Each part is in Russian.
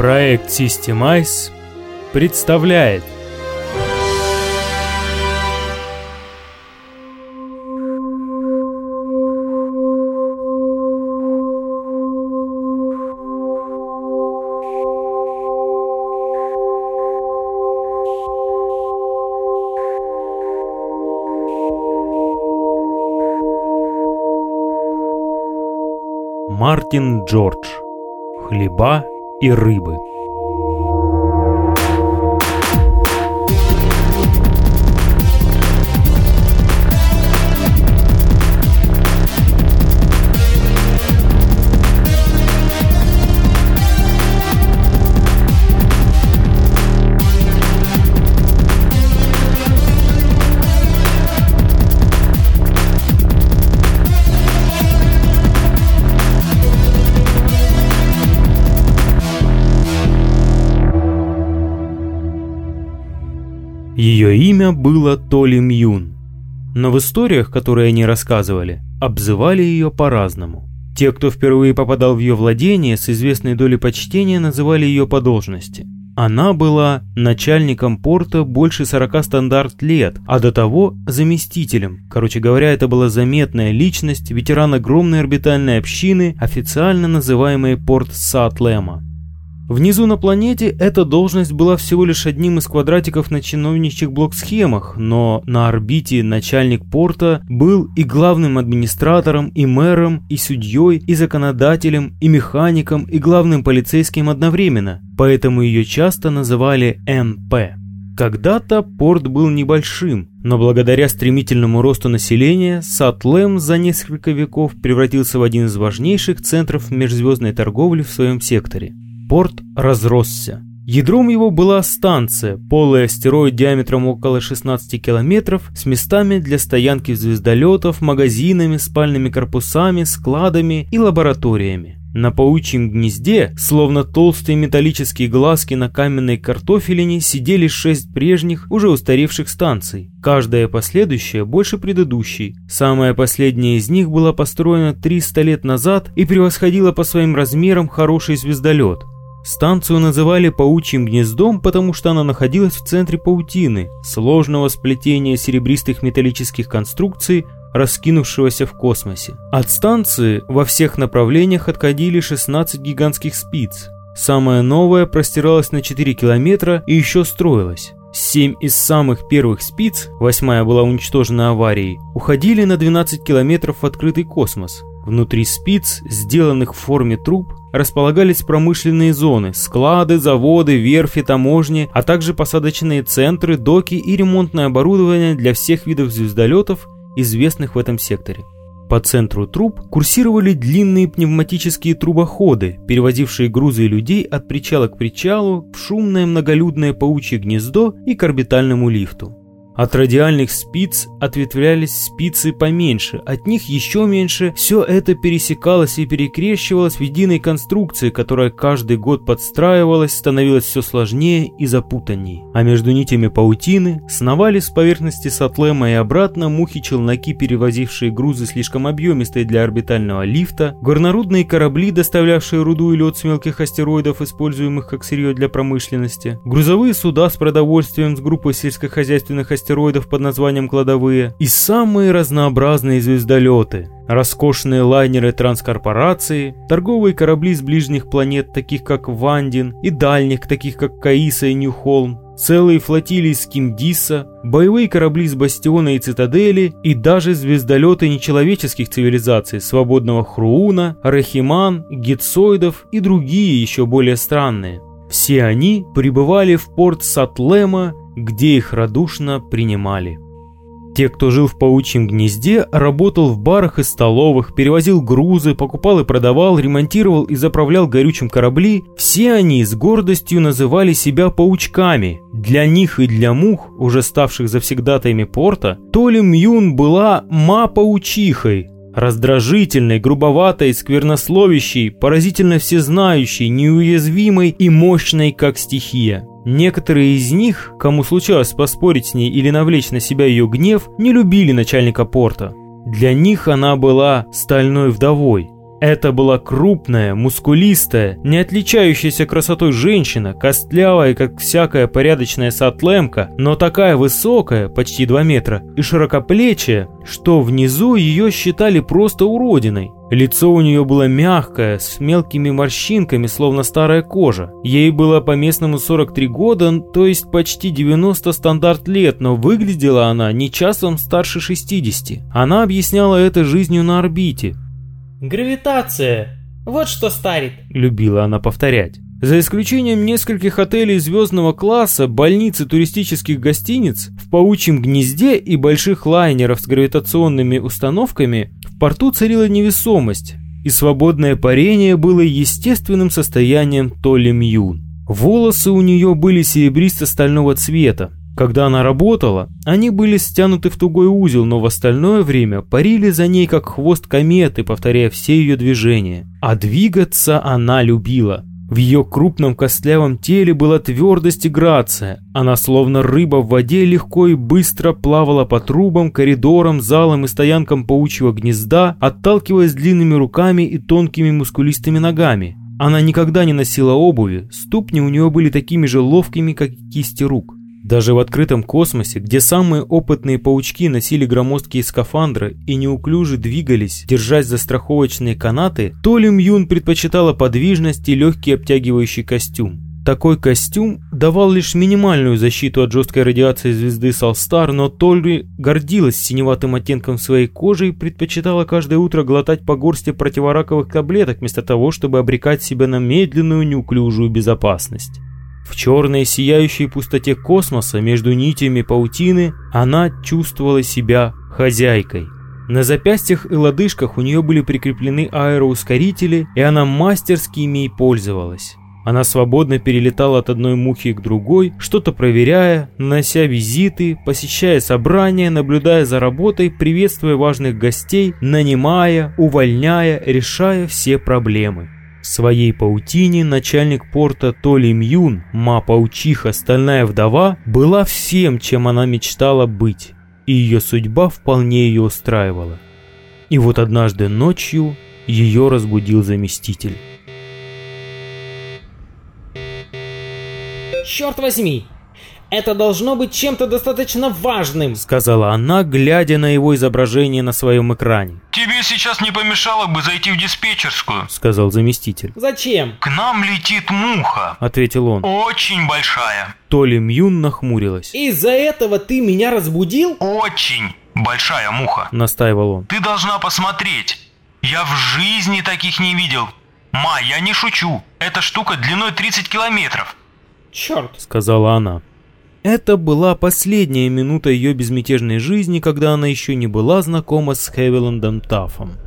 Проект Systemize представляет. Мартин Джордж. Хлеба и рыбы Ее имя было Толи Мьюн. Но в историях, которые они рассказывали, обзывали ее по-разному. Те, кто впервые попадал в ее владение, с известной долей почтения называли ее по должности. Она была начальником порта больше 40 стандарт лет, а до того заместителем. Короче говоря, это была заметная личность, ветеран огромной орбитальной общины, официально называемой порт Сатлема. Внизу на планете эта должность была всего лишь одним из квадратиков на чиновничьих блок-схемах, но на орбите начальник порта был и главным администратором, и мэром, и судьей, и законодателем, и механиком, и главным полицейским одновременно, поэтому ее часто называли НП. Когда-то порт был небольшим, но благодаря стремительному росту населения Сатлем за несколько веков превратился в один из важнейших центров межзвездной торговли в своем секторе порт разросся. Ядром его была станция, полый астероид диаметром около 16 километров, с местами для стоянки звездолетов, магазинами, спальными корпусами, складами и лабораториями. На паучьем гнезде, словно толстые металлические глазки на каменной картофелине, сидели шесть прежних, уже устаревших станций, каждая последующая больше предыдущей. Самая последняя из них была построена 300 лет назад и превосходила по своим размерам хороший звездолет. Станцию называли «паучьим гнездом», потому что она находилась в центре паутины, сложного сплетения серебристых металлических конструкций, раскинувшегося в космосе. От станции во всех направлениях отходили 16 гигантских спиц. Самая новая простиралась на 4 километра и еще строилась. Семь из самых первых спиц, восьмая была уничтожена аварией, уходили на 12 километров в открытый космос. Внутри спиц, сделанных в форме труб, располагались промышленные зоны, склады, заводы, верфи, таможни, а также посадочные центры, доки и ремонтное оборудование для всех видов звездолетов, известных в этом секторе. По центру труб курсировали длинные пневматические трубоходы, перевозившие грузы и людей от причала к причалу в шумное многолюдное паучье гнездо и к орбитальному лифту. От радиальных спиц ответвлялись спицы поменьше, от них еще меньше. Все это пересекалось и перекрещивалось в единой конструкции, которая каждый год подстраивалась, становилась все сложнее и запутанней. А между нитями паутины сновали с поверхности Сатлема и обратно мухи-челноки, перевозившие грузы слишком объемистые для орбитального лифта, горнорудные корабли, доставлявшие руду и лед с мелких астероидов, используемых как сырье для промышленности, грузовые суда с продовольствием с группой сельскохозяйственных астероидов, астероидов под названием «Кладовые» и самые разнообразные звездолеты, роскошные лайнеры транскорпорации, торговые корабли с ближних планет, таких как Вандин, и дальних, таких как Каиса и Ньюхолм, целые флотилии Скимдиса, боевые корабли с Бастиона и Цитадели и даже звездолеты нечеловеческих цивилизаций, свободного Хрууна, Рахиман, Гетсоидов и другие еще более странные. Все они прибывали в порт Сатлема где их радушно принимали. Те, кто жил в паучьем гнезде, работал в барах и столовых, перевозил грузы, покупал и продавал, ремонтировал и заправлял горючим корабли, все они с гордостью называли себя паучками. Для них и для мух, уже ставших завсегдатаями порта, Толи Мьюн была ма-паучихой, раздражительной, грубоватой, сквернословящей, поразительно всезнающей, неуязвимой и мощной, как стихия. Некоторые из них, кому случалось поспорить с ней или навлечь на себя ее гнев, не любили начальника порта. Для них она была стальной вдовой. Это была крупная, мускулистая, не отличающаяся красотой женщина, костлявая, как всякая порядочная сатлемка, но такая высокая, почти 2 метра, и широкоплечая, что внизу ее считали просто уродиной. Лицо у нее было мягкое, с мелкими морщинками, словно старая кожа. Ей было по местному 43 года, то есть почти 90 стандарт лет, но выглядела она не часом старше 60. Она объясняла это жизнью на орбите. «Гравитация! Вот что старит!» – любила она повторять. За исключением нескольких отелей звездного класса, больниц и туристических гостиниц, в паучьем гнезде и больших лайнеров с гравитационными установками в порту царила невесомость, и свободное парение было естественным состоянием Толли Мьюн. Волосы у нее были серебристо-стального цвета, когда она работала, они были стянуты в тугой узел, но в остальное время парили за ней как хвост кометы, повторяя все ее движения. А двигаться она любила. В ее крупном костлявом теле была твердость и грация. Она словно рыба в воде легко и быстро плавала по трубам, коридорам, залам и стоянкам паучьего гнезда, отталкиваясь длинными руками и тонкими мускулистыми ногами. Она никогда не носила обуви, ступни у нее были такими же ловкими, как кисти рук. Даже в открытом космосе, где самые опытные паучки носили громоздкие скафандры и неуклюже двигались, держась за страховочные канаты, Толи Мьюн предпочитала подвижность и легкий обтягивающий костюм. Такой костюм давал лишь минимальную защиту от жесткой радиации звезды Салстар, но Толли гордилась синеватым оттенком своей кожи и предпочитала каждое утро глотать по горсти противораковых таблеток, вместо того, чтобы обрекать себя на медленную неуклюжую безопасность. В черной сияющей пустоте космоса между нитями паутины она чувствовала себя хозяйкой. На запястьях и лодыжках у нее были прикреплены аэроускорители, и она мастерски ими пользовалась. Она свободно перелетала от одной мухи к другой, что-то проверяя, нанося визиты, посещая собрания, наблюдая за работой, приветствуя важных гостей, нанимая, увольняя, решая все проблемы. В своей паутине начальник порта Толи Мьюн, ма-паучиха, стальная вдова, была всем, чем она мечтала быть, и ее судьба вполне ее устраивала. И вот однажды ночью ее разбудил заместитель. «Черт возьми! Это должно быть чем-то достаточно важным», — сказала она, глядя на его изображение на своем экране. «Тебе сейчас не помешало бы зайти в диспетчерскую», — сказал заместитель. «Зачем?» «К нам летит муха», — ответил он. «Очень большая». Толи Мьюн нахмурилась. «Из-за этого ты меня разбудил?» «Очень большая муха», — настаивал он. «Ты должна посмотреть. Я в жизни таких не видел. Ма, я не шучу. Эта штука длиной 30 километров». «Черт», — сказала она. Это была последняя минута ее безмятежной жизни, когда она еще не была знакома с Хевиландом Таффом.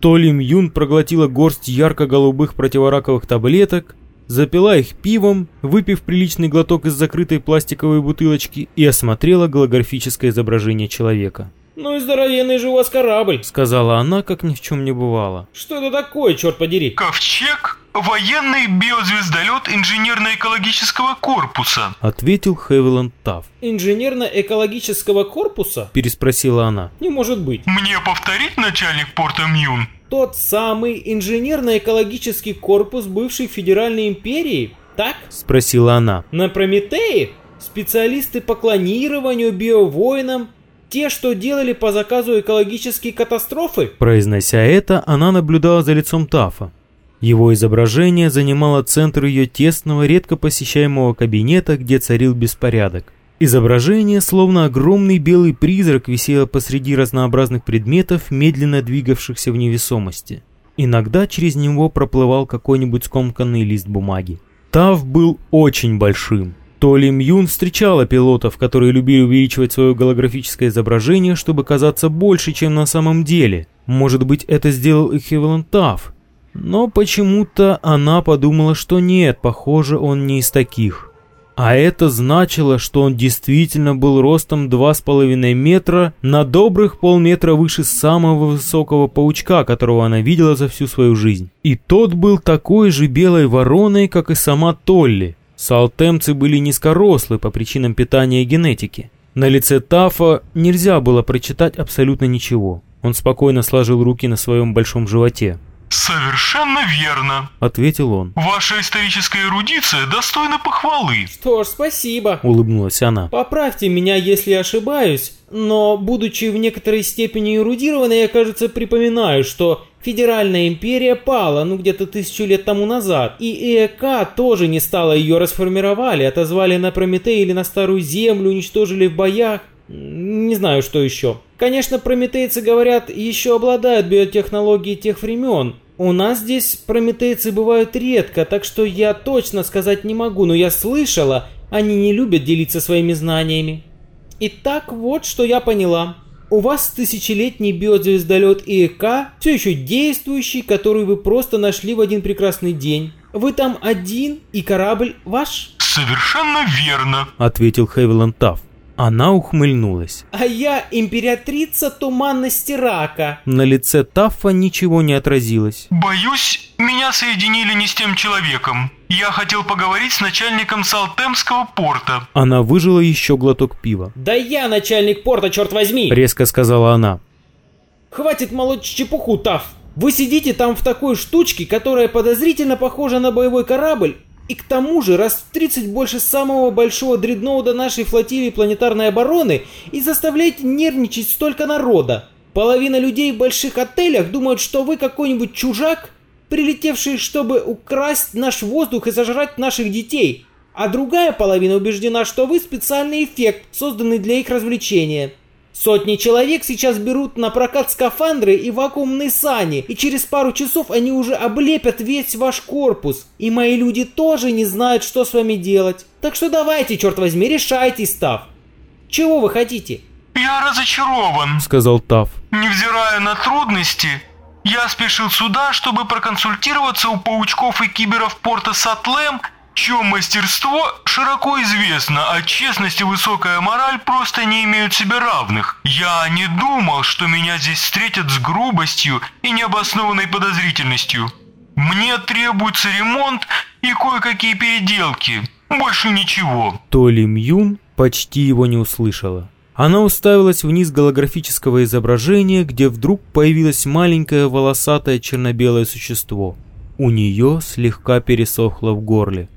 Толим Юн проглотила горсть ярко-голубых противораковых таблеток, запила их пивом, выпив приличный глоток из закрытой пластиковой бутылочки и осмотрела голографическое изображение человека. «Ну и здоровенный же у вас корабль», — сказала она, как ни в чем не бывало. «Что это такое, черт подери?» «Ковчег? Военный биозвездолет инженерно-экологического корпуса», — ответил Хевиланд Тафф. «Инженерно-экологического корпуса?» — переспросила она. «Не может быть». «Мне повторить, начальник порта Мьюн?» «Тот самый инженерно-экологический корпус бывшей Федеральной империи, так?» — спросила она. «На Прометее? Специалисты по клонированию, биовоинам, те, что делали по заказу экологические катастрофы?» Произнося это, она наблюдала за лицом Тафа. Его изображение занимало центр ее тесного, редко посещаемого кабинета, где царил беспорядок. Изображение, словно огромный белый призрак, висело посреди разнообразных предметов, медленно двигавшихся в невесомости. Иногда через него проплывал какой-нибудь скомканный лист бумаги. Тав был очень большим. То Ли Мьюн встречала пилотов, которые любили увеличивать свое голографическое изображение, чтобы казаться больше, чем на самом деле. Может быть, это сделал и Хевилан Тафф. Но почему-то она подумала, что нет, похоже, он не из таких. А это значило, что он действительно был ростом 2,5 метра на добрых полметра выше самого высокого паучка, которого она видела за всю свою жизнь. И тот был такой же белой вороной, как и сама Толли. Салтемцы были низкорослы по причинам питания и генетики. На лице Тафа нельзя было прочитать абсолютно ничего. Он спокойно сложил руки на своем большом животе. «Совершенно верно», — ответил он. «Ваша историческая эрудиция достойна похвалы». Что ж, спасибо. — улыбнулась она. Поправьте меня, если ошибаюсь, но, будучи в некоторой степени эрудированной, я, кажется, припоминаю, что Федеральная империя пала, ну, где-то тысячу лет тому назад, и ЭК тоже не стала ее расформировали, отозвали на Прометей или на Старую Землю, уничтожили в боях. Не знаю, что еще. Конечно, прометейцы, говорят, еще обладают биотехнологией тех времен. У нас здесь прометейцы бывают редко, так что я точно сказать не могу, но я слышала, они не любят делиться своими знаниями. Итак, вот что я поняла. У вас тысячелетний биозвездолет ИЭК, все еще действующий, который вы просто нашли в один прекрасный день. Вы там один, и корабль ваш? «Совершенно верно», — ответил Хевиланд Тафф. Она ухмыльнулась. А я императрица туманности рака. На лице Таффа ничего не отразилось. «Боюсь, меня соединили не с тем человеком. Я хотел поговорить с начальником Салтемского порта». Она выжила еще глоток пива. Да я начальник порта, черт возьми! Резко сказала она. Хватит молоть чепуху, Таф. Вы сидите там в такой штучке, которая подозрительно похожа на боевой корабль, и к тому же раз в 30 больше самого большого дредноуда нашей флотилии планетарной обороны и заставляете нервничать столько народа. Половина людей в больших отелях думают, что вы какой-нибудь чужак, прилетевший, чтобы украсть наш воздух и сожрать наших детей. А другая половина убеждена, что вы специальный эффект, созданный для их развлечения. Сотни человек сейчас берут на прокат скафандры и вакуумные сани, и через пару часов они уже облепят весь ваш корпус. И мои люди тоже не знают, что с вами делать. Так что давайте, черт возьми, решайте, Став. Чего вы хотите? «Я разочарован», — сказал Тафф. «Невзирая на трудности, я спешил сюда, чтобы проконсультироваться у паучков и киберов порта Сатлем чье мастерство широко известно, а честность и высокая мораль просто не имеют себе равных. Я не думал, что меня здесь встретят с грубостью и необоснованной подозрительностью. Мне требуется ремонт и кое-какие переделки. Больше ничего. Толи Мьюн почти его не услышала. Она уставилась вниз голографического изображения, где вдруг появилось маленькое волосатое черно-белое существо. У нее слегка пересохло в горле.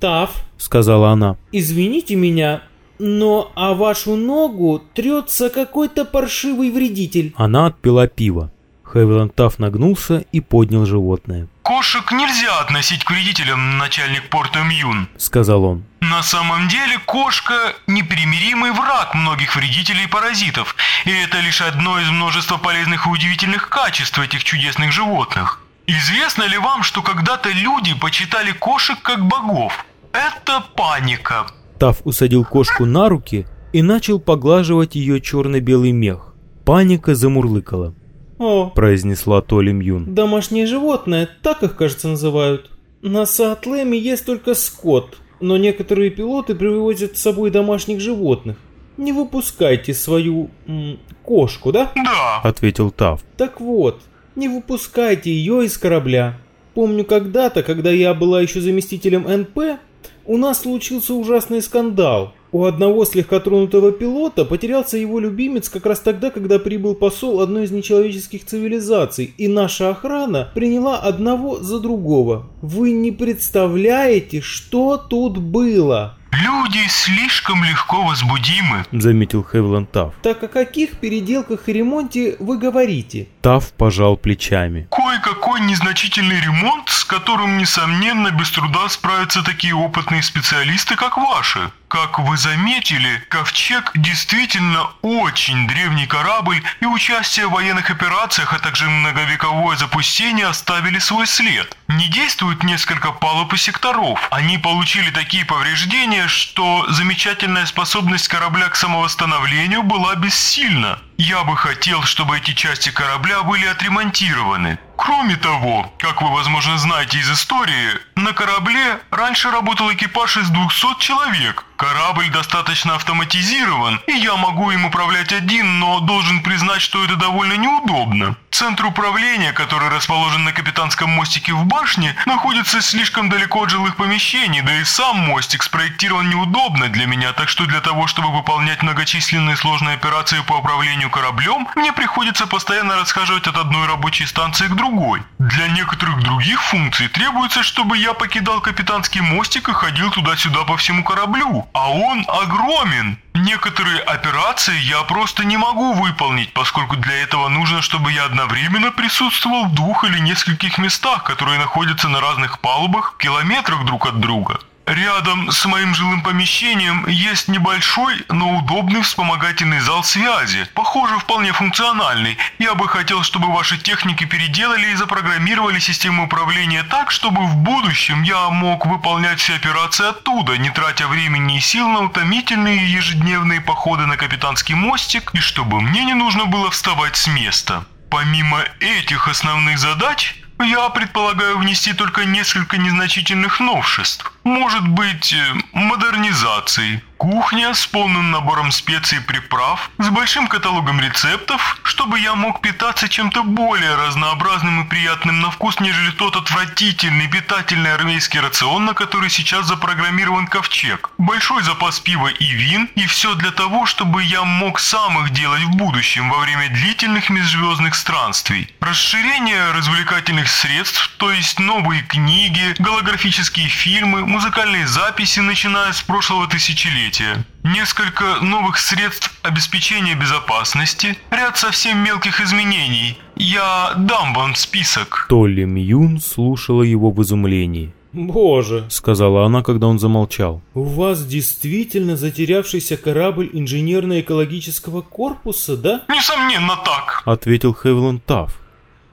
Тав, сказала она. Извините меня, но о вашу ногу трется какой-то паршивый вредитель. Она отпила пиво. Хевиланд Тафф нагнулся и поднял животное. «Кошек нельзя относить к вредителям, начальник порта Мьюн», — сказал он. «На самом деле кошка — непримиримый враг многих вредителей и паразитов, и это лишь одно из множества полезных и удивительных качеств этих чудесных животных. Известно ли вам, что когда-то люди почитали кошек как богов? Это паника. Тав усадил кошку на руки и начал поглаживать ее черно-белый мех. Паника замурлыкала. «О!» – произнесла Толи Мьюн. «Домашнее животное, так их, кажется, называют. На Саатлеме есть только скот, но некоторые пилоты привозят с собой домашних животных. Не выпускайте свою... М, кошку, да?» «Да», – ответил Тав. «Так вот, не выпускайте ее из корабля. Помню когда-то, когда я была еще заместителем НП, у нас случился ужасный скандал. У одного слегка тронутого пилота потерялся его любимец как раз тогда, когда прибыл посол одной из нечеловеческих цивилизаций, и наша охрана приняла одного за другого. Вы не представляете, что тут было? «Люди слишком легко возбудимы», — заметил Хевланд Тафф. «Так о каких переделках и ремонте вы говорите?» Тафф пожал плечами. «Кое-какой незначительный ремонт, с которым, несомненно, без труда справятся такие опытные специалисты, как ваши. Как вы заметили, Ковчег действительно очень древний корабль, и участие в военных операциях, а также многовековое запустение оставили свой след. Не действует несколько палуб и секторов. Они получили такие повреждения, что замечательная способность корабля к самовосстановлению была бессильна. Я бы хотел, чтобы эти части корабля были отремонтированы. Кроме того, как вы, возможно, знаете из истории, на корабле раньше работал экипаж из 200 человек. Корабль достаточно автоматизирован, и я могу им управлять один, но должен признать, что это довольно неудобно. Центр управления, который расположен на капитанском мостике в башне, находится слишком далеко от жилых помещений, да и сам мостик спроектирован неудобно для меня, так что для того, чтобы выполнять многочисленные сложные операции по управлению кораблем, мне приходится постоянно расхаживать от одной рабочей станции к другой. Для некоторых других функций требуется, чтобы я покидал капитанский мостик и ходил туда-сюда по всему кораблю, а он огромен. Некоторые операции я просто не могу выполнить, поскольку для этого нужно, чтобы я одновременно присутствовал в двух или нескольких местах, которые находятся на разных палубах, километрах друг от друга. Рядом с моим жилым помещением есть небольшой, но удобный вспомогательный зал связи, похоже, вполне функциональный. Я бы хотел, чтобы ваши техники переделали и запрограммировали систему управления так, чтобы в будущем я мог выполнять все операции оттуда, не тратя времени и сил на утомительные ежедневные походы на капитанский мостик, и чтобы мне не нужно было вставать с места. Помимо этих основных задач, я предполагаю внести только несколько незначительных новшеств. Может быть, э, модернизации. Кухня с полным набором специй и приправ, с большим каталогом рецептов, чтобы я мог питаться чем-то более разнообразным и приятным на вкус, нежели тот отвратительный питательный армейский рацион, на который сейчас запрограммирован ковчег. Большой запас пива и вин, и все для того, чтобы я мог сам их делать в будущем во время длительных межзвездных странствий. Расширение развлекательных средств, то есть новые книги, голографические фильмы, музыкальные записи, начиная с прошлого тысячелетия, несколько новых средств обеспечения безопасности, ряд совсем мелких изменений. Я дам вам список. Толли Мьюн слушала его в изумлении. Боже, Сказала она, когда он замолчал. у вас действительно затерявшийся корабль инженерно-экологического корпуса, да? Несомненно так. Ответил Хевлон Тафф.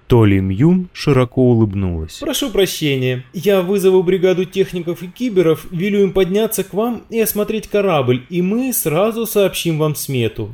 Толли Мьюн широко улыбнулась. Прошу прощения. Я вызову бригаду техников и киберов, велю им подняться к вам и осмотреть корабль, и мы сразу сообщим вам смету.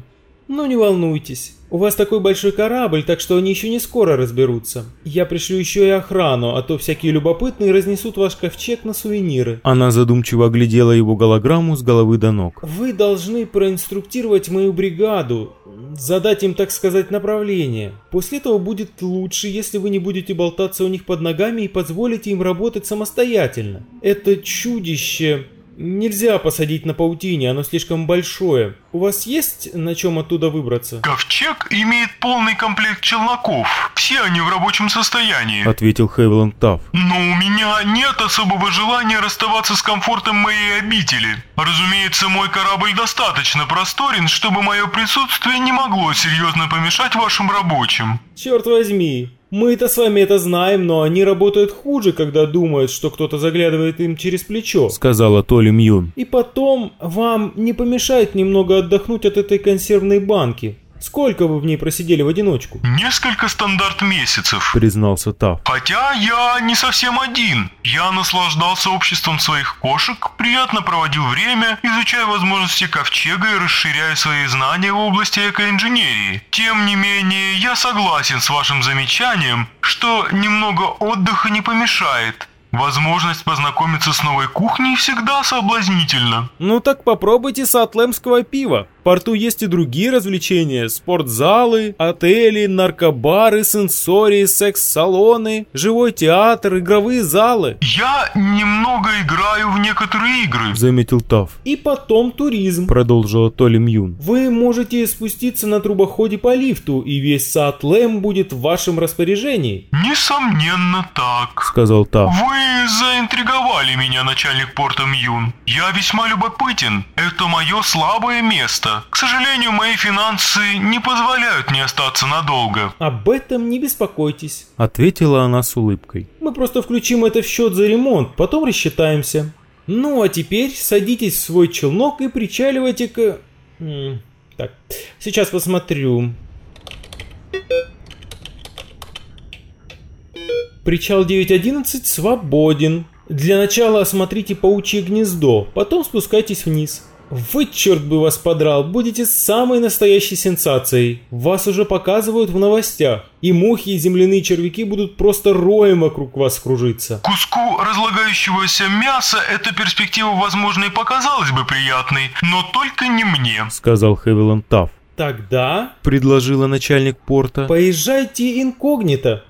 Но не волнуйтесь. У вас такой большой корабль, так что они еще не скоро разберутся. Я пришлю еще и охрану, а то всякие любопытные разнесут ваш ковчег на сувениры. Она задумчиво оглядела его голограмму с головы до ног. Вы должны проинструктировать мою бригаду, задать им, так сказать, направление. После этого будет лучше, если вы не будете болтаться у них под ногами и позволите им работать самостоятельно. Это чудище нельзя посадить на паутине, оно слишком большое. У вас есть на чем оттуда выбраться? Ковчег имеет полный комплект челноков. Все они в рабочем состоянии. Ответил Хевлон Тафф. Но у меня нет особого желания расставаться с комфортом моей обители. Разумеется, мой корабль достаточно просторен, чтобы мое присутствие не могло серьезно помешать вашим рабочим. Черт возьми, мы-то с вами это знаем, но они работают хуже, когда думают, что кто-то заглядывает им через плечо. Сказала Толли Мьюн. И потом, вам не помешает немного отдохнуть от этой консервной банки. Сколько вы в ней просидели в одиночку? Несколько стандарт месяцев. Признался Тафф. Хотя я не совсем один. Я наслаждался обществом своих кошек, приятно проводил время, изучая возможности ковчега и расширяя свои знания в области экоинженерии. Тем не менее, я согласен с вашим замечанием, что немного отдыха не помешает. Возможность познакомиться с новой кухней всегда соблазнительна. Ну так попробуйте сатлемского пива. В порту есть и другие развлечения. Спортзалы, отели, наркобары, сенсории, секс-салоны, живой театр, игровые залы. Я немного играю в некоторые игры. Заметил Тафф. И потом туризм. Продолжила Толли Мьюн. Вы можете спуститься на трубоходе по лифту, и весь Саатлем будет в вашем распоряжении. Несомненно так. Сказал Тафф. Вы заинтриговали меня, начальник порта Мьюн. Я весьма любопытен. Это мое слабое место. К сожалению, мои финансы не позволяют мне остаться надолго. Об этом не беспокойтесь. Ответила она с улыбкой. Мы просто включим это в счет за ремонт, потом рассчитаемся. Ну, а теперь садитесь в свой челнок и причаливайте к... Так, сейчас посмотрю. Причал 911 свободен. Для начала осмотрите паучье гнездо, потом спускайтесь вниз. Вы, черт бы вас подрал, будете самой настоящей сенсацией. Вас уже показывают в новостях. И мухи, и земляные червяки будут просто роем вокруг вас кружиться. Куску разлагающегося мяса эта перспектива, возможно, и показалась бы приятной, но только не мне. сказал Хевиланд Тафф. Тогда Предложила начальник порта. поезжайте инкогнито.